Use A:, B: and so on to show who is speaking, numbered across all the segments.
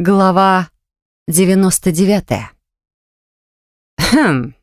A: Глава 99. Хм.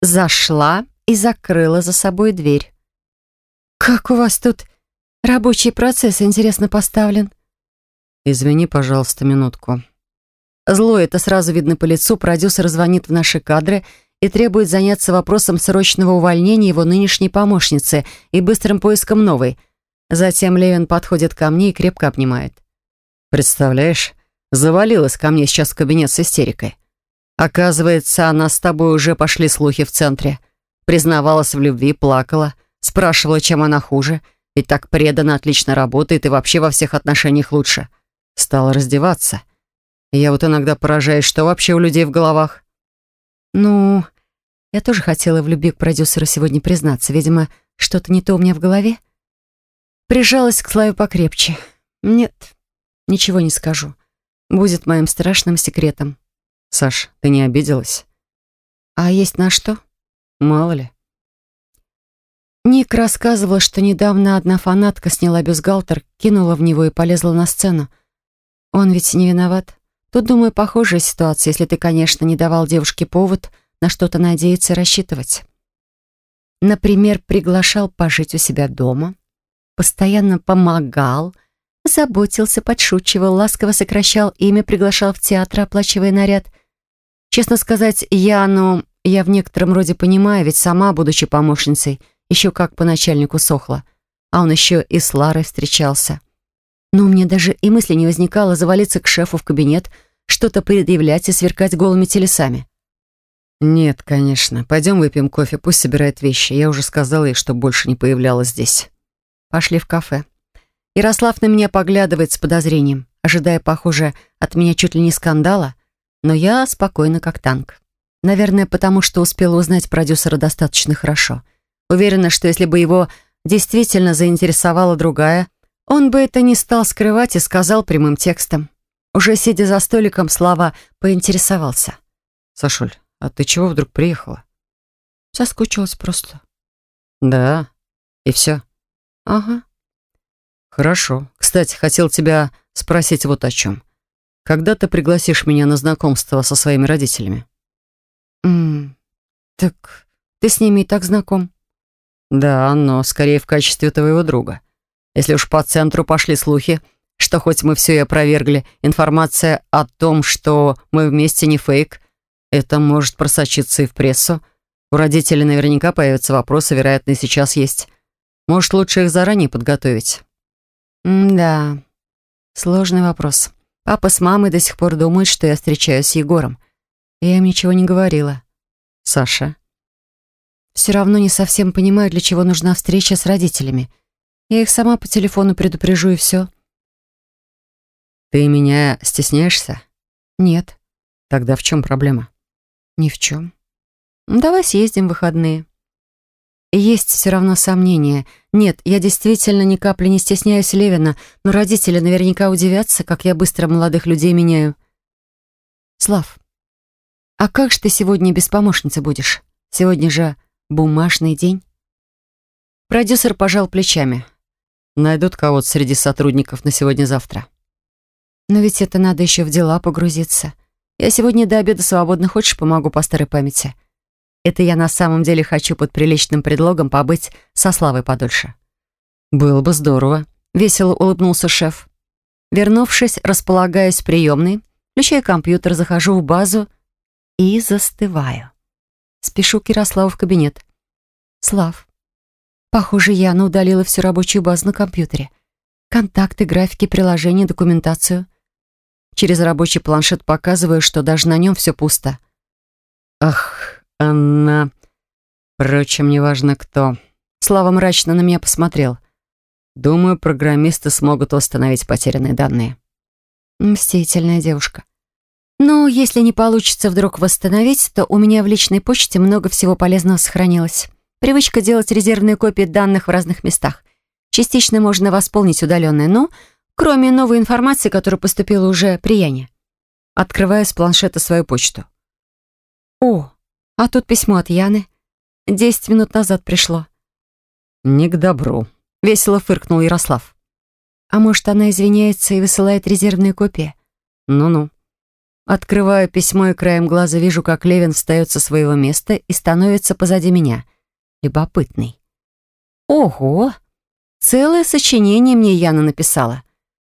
A: Зашла и закрыла за собой дверь. «Как у вас тут рабочий процесс, интересно, поставлен?»
B: «Извини, пожалуйста, минутку».
A: Зло это сразу видно по лицу, продюсер звонит в наши кадры и требует заняться вопросом срочного увольнения его нынешней помощницы и быстрым поиском новой. Затем Левин подходит ко мне и крепко обнимает.
B: «Представляешь, завалилась ко мне сейчас в кабинет с истерикой. Оказывается, она с тобой уже пошли слухи в центре. Признавалась в любви, плакала, спрашивала, чем она хуже. И так преданно, отлично работает и вообще во всех отношениях лучше. Стала раздеваться. Я вот иногда поражаюсь, что вообще у людей в головах.
A: Ну, я тоже хотела в любви к продюсеру сегодня признаться. Видимо, что-то не то у меня в голове. Прижалась к Славе покрепче. Нет, ничего не скажу. Будет моим страшным секретом.
B: Саш, ты не обиделась?
A: А есть на что?
B: Мало ли.
A: Ник рассказывал, что недавно одна фанатка сняла бюстгальтер, кинула в него и полезла на сцену. Он ведь не виноват. Тут, думаю, похожая ситуация, если ты, конечно, не давал девушке повод на что-то надеяться и рассчитывать. Например, приглашал пожить у себя дома, постоянно помогал, заботился, подшучивал, ласково сокращал имя, приглашал в театр, оплачивая наряд. Честно сказать, Яну я в некотором роде понимаю, ведь сама, будучи помощницей, еще как по начальнику сохла, а он еще и с Ларой встречался. Но мне даже и мысли не возникало завалиться к шефу в кабинет, что-то предъявлять и сверкать голыми телесами.
B: «Нет, конечно. Пойдем выпьем кофе, пусть собирает вещи. Я уже сказала ей, что больше не появлялась здесь».
A: Пошли в кафе. Ярослав на меня поглядывает с подозрением, ожидая, похоже, от меня чуть ли не скандала, но я спокойна, как танк. Наверное, потому что успела узнать продюсера достаточно хорошо. Уверена, что если бы его действительно заинтересовала другая, он бы это не стал скрывать и сказал прямым текстом. Уже сидя за столиком, Слава поинтересовался.
B: «Сашуль, а ты чего вдруг приехала?»
A: Соскучилась просто.
B: «Да? И все?»
A: «Ага».
B: «Хорошо. Кстати, хотел тебя спросить вот о чем. Когда ты пригласишь меня на знакомство со своими родителями?»
A: «Ммм, так ты с ними и так знаком?»
B: «Да, но скорее в качестве твоего друга. Если уж по центру пошли слухи, что хоть мы все и опровергли, информация о том, что мы вместе не фейк, это может просочиться и в прессу. У родителей наверняка появятся вопросы, вероятно, и сейчас есть. Может, лучше их заранее подготовить?»
A: «Да, сложный вопрос. Папа с мамой до сих пор думают, что я встречаюсь с Егором. Я им ничего не говорила.
B: Саша?»
A: «Все равно не совсем понимаю, для чего нужна встреча с родителями. Я их сама по телефону предупрежу и все».
B: «Ты меня стесняешься?»
A: «Нет».
B: «Тогда в чем проблема?»
A: «Ни в чем. Давай съездим в выходные». Есть все равно сомнения. Нет, я действительно ни капли не стесняюсь Левина, но родители наверняка удивятся, как я быстро молодых людей меняю. Слав, а как же ты сегодня без помощницы будешь? Сегодня же бумажный день. Продюсер пожал плечами.
B: Найдут кого-то среди сотрудников на сегодня-завтра.
A: Но ведь это надо еще в дела погрузиться. Я сегодня до обеда свободно, хочешь, помогу по старой памяти. Это я на самом деле хочу под приличным предлогом побыть со Славой подольше.
B: Было бы здорово.
A: Весело улыбнулся шеф. Вернувшись, располагаюсь в приемной, включаю компьютер, захожу в базу и застываю. Спешу к Ярославу в кабинет. Слав, похоже, Яна удалила всю рабочую базу на компьютере. Контакты, графики, приложения, документацию. Через рабочий планшет показываю, что даже на нем все пусто.
B: Ах, она... Впрочем, неважно кто.
A: Слава мрачно на меня посмотрел.
B: Думаю, программисты смогут восстановить потерянные данные.
A: Мстительная девушка. Но если не получится вдруг восстановить, то у меня в личной почте много всего полезного сохранилось. Привычка делать резервные копии данных в разных местах. Частично можно восполнить удаленное, но кроме новой информации, которая поступила уже при Яне. Открываю с планшета свою почту. О, а тут письмо от Яны. Десять минут назад пришло.
B: «Не к добру», —
A: весело фыркнул Ярослав. «А может, она извиняется и высылает резервные копии?»
B: Ну-ну. Открываю письмо и краем глаза вижу, как Левин встает со своего места и становится позади меня. Любопытный. Ого! Целое сочинение мне Яна написала.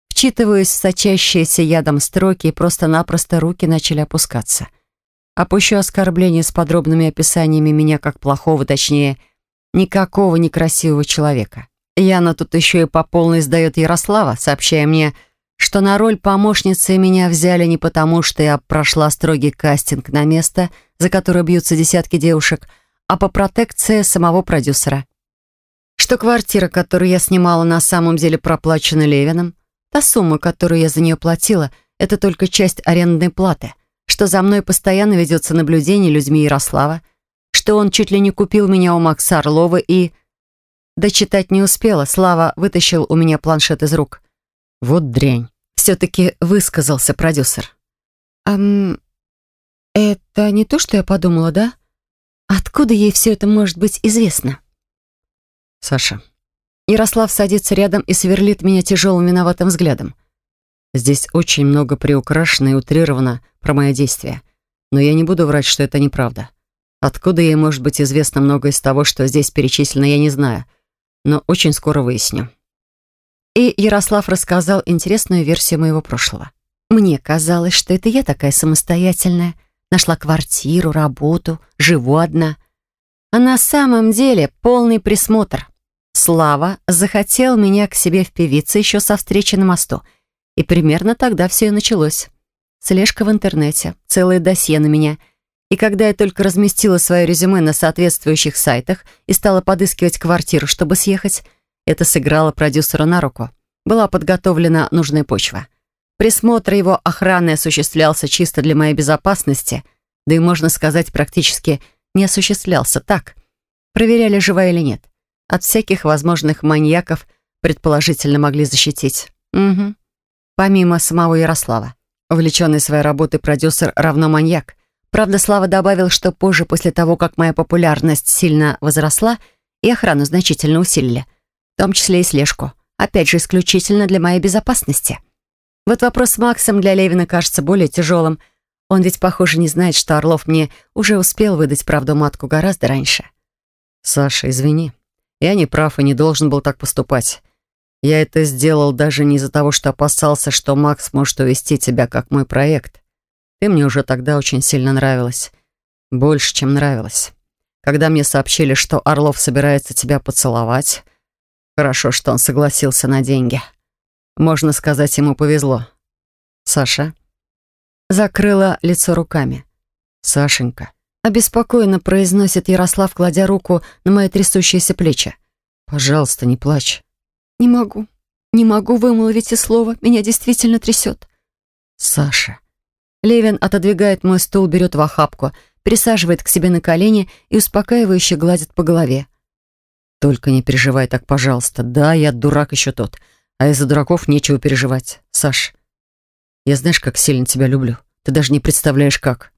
B: Вчитываюсь в сочащиеся ядом строки, и просто-напросто руки начали опускаться. Опущу оскорбление с подробными описаниями меня как плохого, точнее, никакого некрасивого человека. Яна тут еще и по полной сдает Ярослава, сообщая мне, что на роль помощницы меня взяли не потому, что я прошла строгий кастинг на место, за которое бьются десятки девушек, а по протекции самого продюсера. Что квартира, которую я снимала, на самом деле проплачена Левиным, та сумма, которую я за нее платила, это только часть арендной платы, что за мной постоянно ведется наблюдение людьми Ярослава, что он чуть ли не купил меня у Макса Орлова и... Дочитать не успела, Слава вытащил у меня планшет из рук. Вот дрянь. Все-таки высказался продюсер.
A: «Ам... это не то, что я подумала, да? Откуда ей все это может быть известно?»
B: «Саша». Ярослав садится рядом и сверлит меня тяжелым виноватым взглядом. Здесь очень много приукрашено и утрировано про мои действия. Но я не буду врать, что это неправда. Откуда ей может быть известно много из того, что здесь перечислено, я не знаю. Но очень скоро выясню. И Ярослав рассказал интересную версию моего прошлого. Мне казалось, что это я такая самостоятельная. Нашла квартиру, работу, живу одна. А на самом деле полный присмотр. Слава захотел меня к себе в певице еще со встречи на мосту. И примерно тогда все и началось. Слежка в интернете, целое досье на меня. И когда я только разместила свое резюме на соответствующих сайтах и стала подыскивать квартиру, чтобы съехать, это сыграло продюсеру на руку. Была подготовлена нужная почва. Присмотр его охраны осуществлялся чисто для моей безопасности, да и, можно сказать, практически не осуществлялся так. Проверяли, жива или нет. От всяких возможных маньяков предположительно могли защитить. Угу. Помимо самого Ярослава. Увлеченный своей работой продюсер равно маньяк. Правда, Слава добавил, что позже, после того, как моя популярность сильно возросла, и охрану значительно усилили в том числе и слежку. Опять же, исключительно для моей безопасности. Вот вопрос с Максом для Левина кажется более тяжелым. Он ведь, похоже, не знает, что Орлов мне уже успел выдать правду матку гораздо раньше. «Саша, извини. Я не прав и не должен был так поступать. Я это сделал даже не из-за того, что опасался, что Макс может увести тебя как мой проект. Ты мне уже тогда очень сильно нравилась. Больше, чем нравилась. Когда мне сообщили, что Орлов собирается тебя поцеловать, Хорошо, что он согласился на деньги. Можно сказать, ему повезло. Саша закрыла лицо руками. Сашенька обеспокоенно произносит Ярослав, кладя руку на мои трясущиеся плечи. Пожалуйста, не плачь.
A: Не могу. Не могу вымолвить и слова. Меня действительно трясет.
B: Саша. Левин отодвигает мой стул, берет в охапку, присаживает к себе на колени и успокаивающе гладит по голове. Только не переживай так, пожалуйста. Да, я дурак еще тот. А из-за дураков нечего переживать. Саш, я знаешь, как сильно тебя люблю. Ты даже не представляешь, как.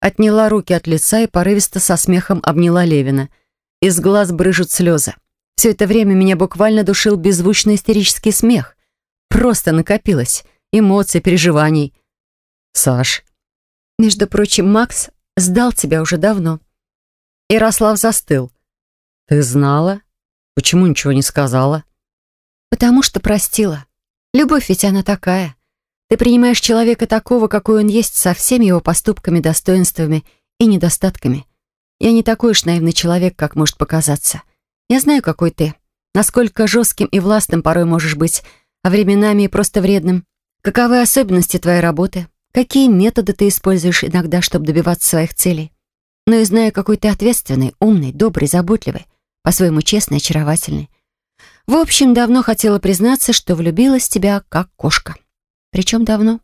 B: Отняла руки от лица и порывисто со смехом обняла Левина. Из глаз брыжут слезы. Все это время меня буквально душил беззвучный истерический смех. Просто накопилось. Эмоций, переживаний. Саш.
A: Между прочим, Макс сдал тебя уже давно.
B: Ярослав застыл. «Ты знала? Почему ничего не сказала?»
A: «Потому что простила. Любовь ведь она такая. Ты принимаешь человека такого, какой он есть, со всеми его поступками, достоинствами и недостатками. Я не такой уж наивный человек, как может показаться. Я знаю, какой ты. Насколько жестким и властным порой можешь быть, а временами и просто вредным. Каковы особенности твоей работы? Какие методы ты используешь иногда, чтобы добиваться своих целей? Но и знаю, какой ты ответственный, умный, добрый, заботливый по-своему честный, очаровательный. В общем, давно хотела признаться, что влюбилась в тебя как кошка. Причем давно.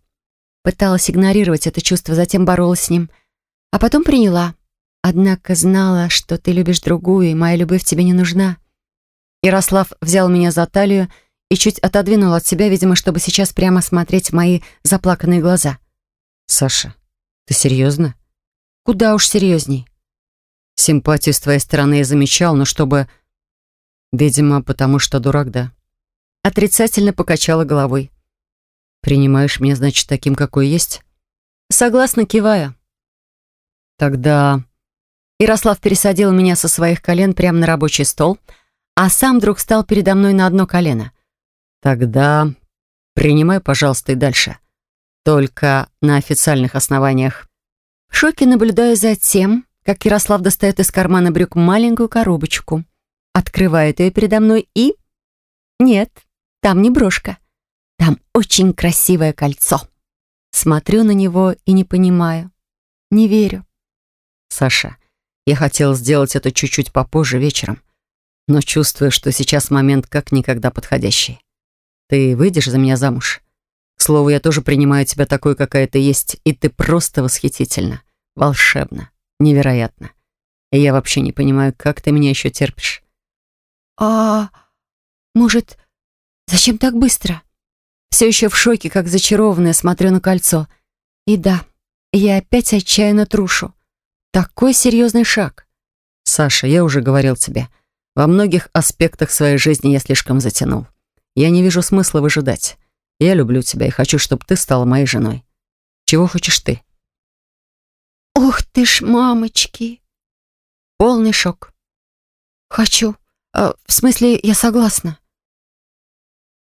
A: Пыталась игнорировать это чувство, затем боролась с ним. А потом приняла. Однако знала, что ты любишь другую, и моя любовь тебе не нужна. Ярослав взял меня за талию и чуть отодвинул от себя, видимо, чтобы сейчас прямо смотреть в мои заплаканные глаза.
B: «Саша, ты серьезно?»
A: «Куда уж серьезней.
B: Симпатию с твоей стороны я замечал, но чтобы... Видимо, потому что дурак, да. Отрицательно покачала головой. Принимаешь меня, значит, таким, какой есть?
A: Согласно киваю.
B: Тогда...
A: Ярослав пересадил меня со своих колен прямо на рабочий стол, а сам вдруг стал передо мной на одно колено.
B: Тогда принимай, пожалуйста, и дальше. Только на официальных основаниях.
A: В шоке наблюдаю за тем, как Ярослав достает из кармана брюк маленькую коробочку, открывает ее передо мной и... Нет, там не брошка. Там очень красивое кольцо. Смотрю на него и не понимаю. Не верю.
B: Саша, я хотел сделать это чуть-чуть попозже вечером, но чувствую, что сейчас момент как никогда подходящий. Ты выйдешь за меня замуж? К слову, я тоже принимаю тебя такой, какая ты есть, и ты просто восхитительна, волшебна, невероятно. И я вообще не понимаю, как ты меня еще терпишь.
A: А, может, зачем так быстро? Все еще в шоке, как зачарованная, смотрю на кольцо. И да, я опять отчаянно трушу. Такой серьезный шаг.
B: Саша, я уже говорил тебе, во многих аспектах своей жизни я слишком затянул. Я не вижу смысла выжидать. Я люблю тебя и хочу, чтобы ты стала моей женой. Чего хочешь ты?
A: Ох ты ж, мамочки. Полный шок. Хочу. Э, в смысле, я согласна.